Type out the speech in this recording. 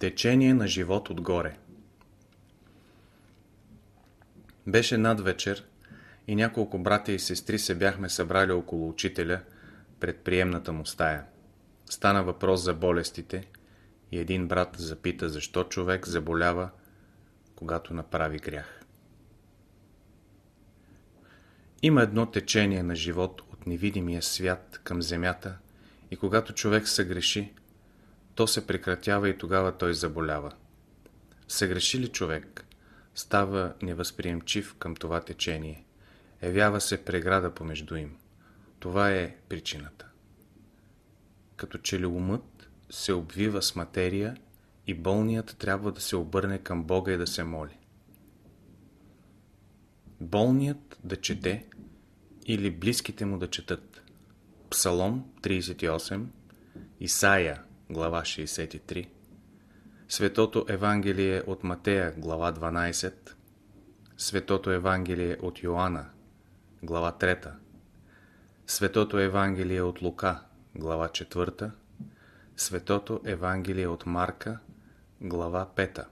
Течение на живот отгоре Беше надвечер и няколко братя и сестри се бяхме събрали около учителя пред приемната му стая. Стана въпрос за болестите и един брат запита защо човек заболява, когато направи грях. Има едно течение на живот от невидимия свят към земята и когато човек съгреши, то се прекратява и тогава той заболява. Съгреши ли човек, става невъзприемчив към това течение. Явява се преграда помежду им. Това е причината. Като че ли умът се обвива с материя и болният трябва да се обърне към Бога и да се моли. Болният да чете или близките му да четат. Псалом 38, Исаия, глава 63, Светото Евангелие от Матея, глава 12, Светото Евангелие от Йоанна, глава 3, Светото Евангелие от Лука, глава 4, Светото Евангелие от Марка, глава 5.